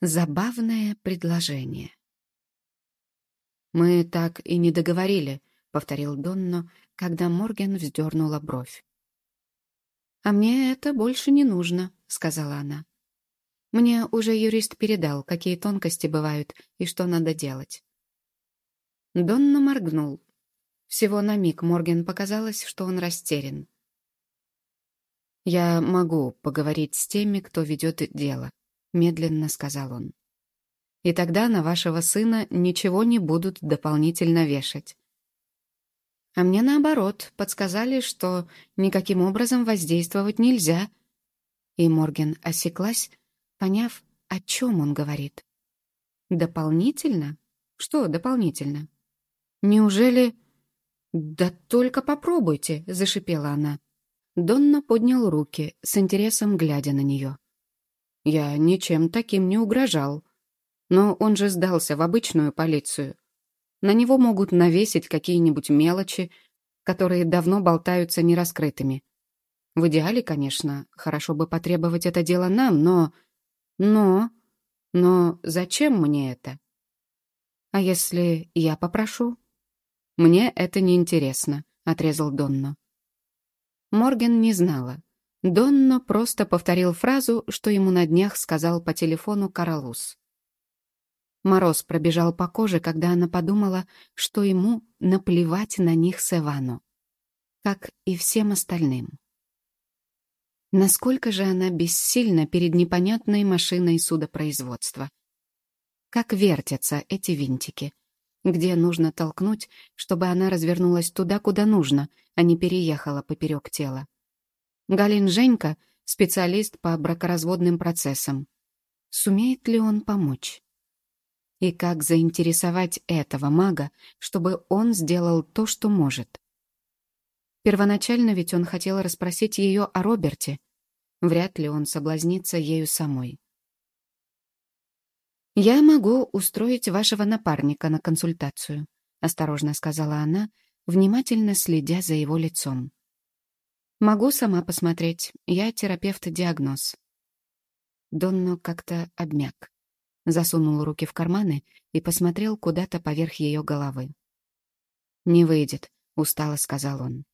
Забавное предложение. «Мы так и не договорили», — повторил Донно, когда Морген вздернула бровь. «А мне это больше не нужно», — сказала она. «Мне уже юрист передал, какие тонкости бывают и что надо делать». Донно моргнул. Всего на миг Морген показалось, что он растерян. «Я могу поговорить с теми, кто ведет дело», — медленно сказал он. «И тогда на вашего сына ничего не будут дополнительно вешать. А мне наоборот, подсказали, что никаким образом воздействовать нельзя». И Морген осеклась, поняв, о чем он говорит. «Дополнительно? Что дополнительно? Неужели...» «Да только попробуйте», — зашипела она. Донна поднял руки, с интересом глядя на нее. Я ничем таким не угрожал. Но он же сдался в обычную полицию. На него могут навесить какие-нибудь мелочи, которые давно болтаются нераскрытыми. В идеале, конечно, хорошо бы потребовать это дело нам, но... Но... Но зачем мне это? А если я попрошу? Мне это не интересно, отрезал Донно. Морген не знала. Донно просто повторил фразу, что ему на днях сказал по телефону Каралус. Мороз пробежал по коже, когда она подумала, что ему наплевать на них с Эвану, как и всем остальным. Насколько же она бессильна перед непонятной машиной судопроизводства. Как вертятся эти винтики, где нужно толкнуть, чтобы она развернулась туда, куда нужно, а не переехала поперек тела. Галин Женька — специалист по бракоразводным процессам. Сумеет ли он помочь? И как заинтересовать этого мага, чтобы он сделал то, что может? Первоначально ведь он хотел расспросить ее о Роберте. Вряд ли он соблазнится ею самой. «Я могу устроить вашего напарника на консультацию», — осторожно сказала она, внимательно следя за его лицом. «Могу сама посмотреть. Я терапевт-диагноз». Донно как-то обмяк. Засунул руки в карманы и посмотрел куда-то поверх ее головы. «Не выйдет», — устало сказал он.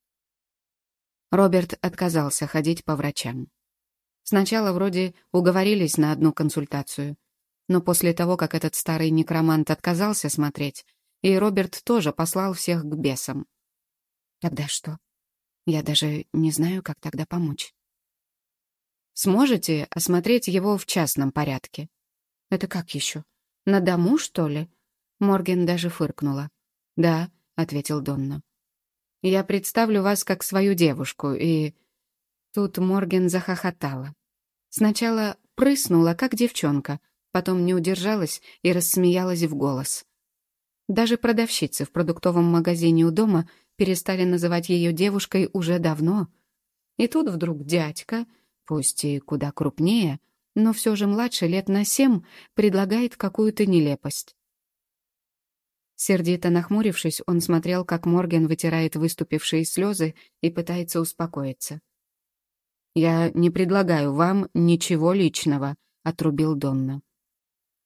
Роберт отказался ходить по врачам. Сначала вроде уговорились на одну консультацию, но после того, как этот старый некромант отказался смотреть, и Роберт тоже послал всех к бесам. Тогда что? Я даже не знаю, как тогда помочь. Сможете осмотреть его в частном порядке? Это как еще? На дому, что ли? Морген даже фыркнула. Да, ответил Донно. Я представлю вас как свою девушку, и... Тут Морген захохотала. Сначала прыснула, как девчонка, потом не удержалась и рассмеялась в голос. Даже продавщицы в продуктовом магазине у дома перестали называть ее девушкой уже давно. И тут вдруг дядька, пусть и куда крупнее, но все же младше лет на семь, предлагает какую-то нелепость. Сердито нахмурившись, он смотрел, как Морген вытирает выступившие слезы и пытается успокоиться. «Я не предлагаю вам ничего личного», — отрубил Донна.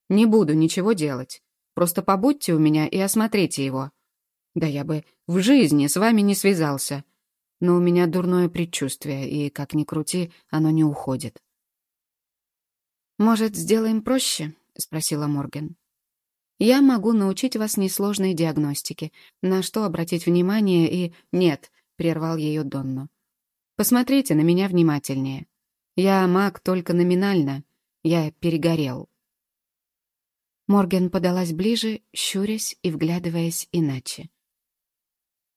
«Не буду ничего делать. Просто побудьте у меня и осмотрите его. Да я бы в жизни с вами не связался. Но у меня дурное предчувствие, и, как ни крути, оно не уходит. «Может, сделаем проще?» — спросила Морген. «Я могу научить вас несложной диагностике, на что обратить внимание и...» «Нет», — прервал ее Донну. «Посмотрите на меня внимательнее. Я маг только номинально. Я перегорел». Морген подалась ближе, щурясь и вглядываясь иначе.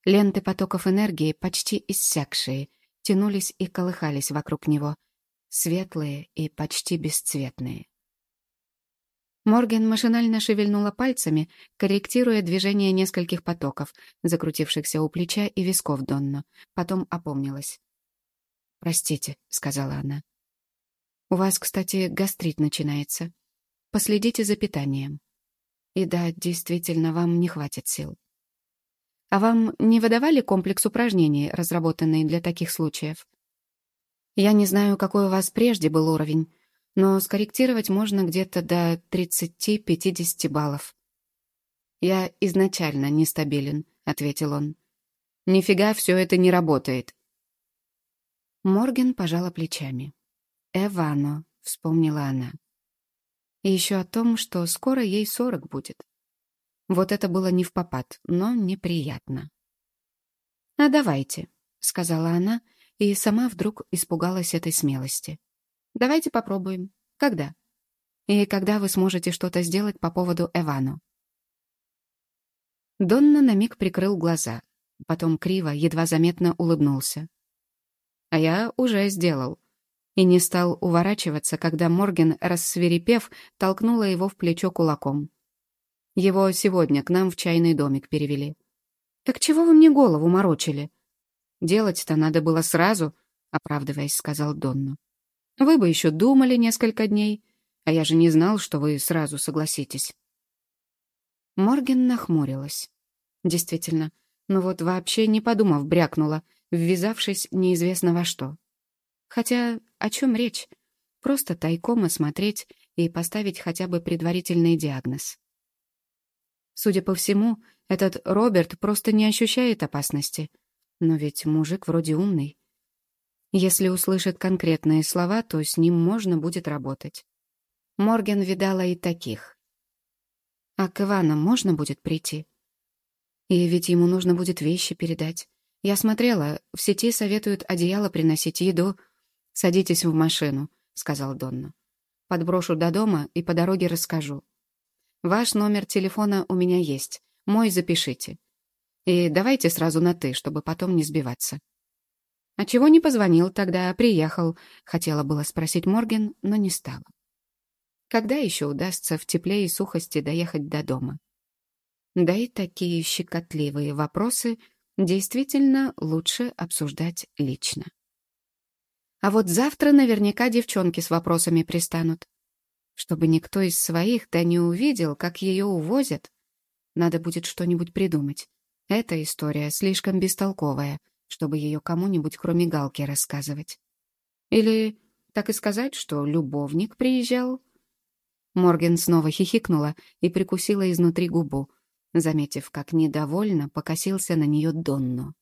Ленты потоков энергии, почти иссякшие, тянулись и колыхались вокруг него, светлые и почти бесцветные. Морген машинально шевельнула пальцами, корректируя движение нескольких потоков, закрутившихся у плеча и висков Донно. Потом опомнилась. «Простите», — сказала она. «У вас, кстати, гастрит начинается. Последите за питанием. И да, действительно, вам не хватит сил. А вам не выдавали комплекс упражнений, разработанный для таких случаев? Я не знаю, какой у вас прежде был уровень, Но скорректировать можно где-то до 30-50 баллов. «Я изначально нестабилен», — ответил он. «Нифига все это не работает». Морген пожала плечами. «Эвано», — вспомнила она. И еще о том, что скоро ей сорок будет. Вот это было не в попад, но неприятно. «А давайте», — сказала она, и сама вдруг испугалась этой смелости. «Давайте попробуем. Когда? И когда вы сможете что-то сделать по поводу Эвану?» Донна на миг прикрыл глаза, потом криво, едва заметно улыбнулся. «А я уже сделал», и не стал уворачиваться, когда Морген, рассверепев, толкнула его в плечо кулаком. Его сегодня к нам в чайный домик перевели. «Так чего вы мне голову морочили?» «Делать-то надо было сразу», — оправдываясь, сказал Донну. «Вы бы еще думали несколько дней, а я же не знал, что вы сразу согласитесь». Морген нахмурилась. Действительно, ну вот вообще не подумав, брякнула, ввязавшись неизвестно во что. Хотя о чем речь? Просто тайком осмотреть и поставить хотя бы предварительный диагноз. Судя по всему, этот Роберт просто не ощущает опасности. Но ведь мужик вроде умный. Если услышит конкретные слова, то с ним можно будет работать. Морген видала и таких. А к Ивану можно будет прийти? И ведь ему нужно будет вещи передать. Я смотрела, в сети советуют одеяло приносить, еду. «Садитесь в машину», — сказал Донна. «Подброшу до дома и по дороге расскажу. Ваш номер телефона у меня есть. Мой запишите. И давайте сразу на «ты», чтобы потом не сбиваться». «А чего не позвонил тогда, приехал?» — хотела было спросить Морген, но не стала. Когда еще удастся в тепле и сухости доехать до дома? Да и такие щекотливые вопросы действительно лучше обсуждать лично. А вот завтра наверняка девчонки с вопросами пристанут. Чтобы никто из своих да не увидел, как ее увозят, надо будет что-нибудь придумать. Эта история слишком бестолковая, чтобы ее кому-нибудь кроме Галки рассказывать. Или так и сказать, что любовник приезжал? Морген снова хихикнула и прикусила изнутри губу, заметив, как недовольно покосился на нее Донну.